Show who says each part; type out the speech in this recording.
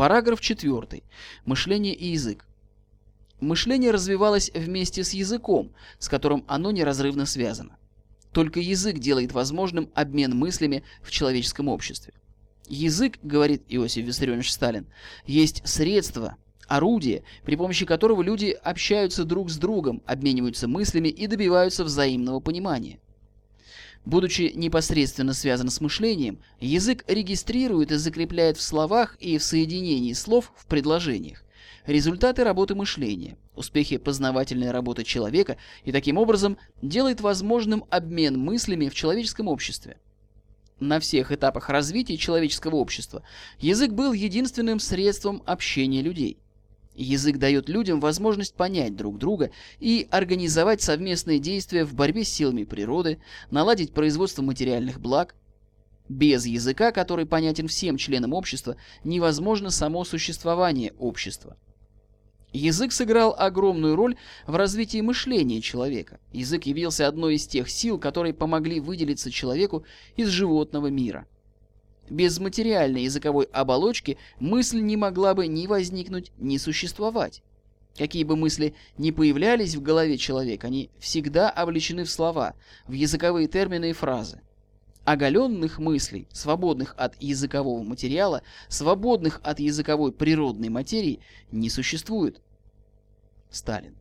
Speaker 1: Параграф 4. Мышление и язык. Мышление развивалось вместе с языком, с которым оно неразрывно связано. Только язык делает возможным обмен мыслями в человеческом обществе. Язык, говорит Иосиф Виссарионович Сталин, есть средство, орудие, при помощи которого люди общаются друг с другом, обмениваются мыслями и добиваются взаимного понимания. Будучи непосредственно связан с мышлением, язык регистрирует и закрепляет в словах и в соединении слов в предложениях результаты работы мышления, успехи познавательной работы человека и таким образом делает возможным обмен мыслями в человеческом обществе. На всех этапах развития человеческого общества язык был единственным средством общения людей. Язык дает людям возможность понять друг друга и организовать совместные действия в борьбе с силами природы, наладить производство материальных благ. Без языка, который понятен всем членам общества, невозможно само существование общества. Язык сыграл огромную роль в развитии мышления человека. Язык явился одной из тех сил, которые помогли выделиться человеку из животного мира. Без материальной языковой оболочки мысль не могла бы ни возникнуть, ни существовать. Какие бы мысли ни появлялись в голове человека, они всегда облечены в слова, в языковые термины и фразы. Оголенных мыслей, свободных от языкового материала, свободных от языковой природной материи, не существует. Сталин.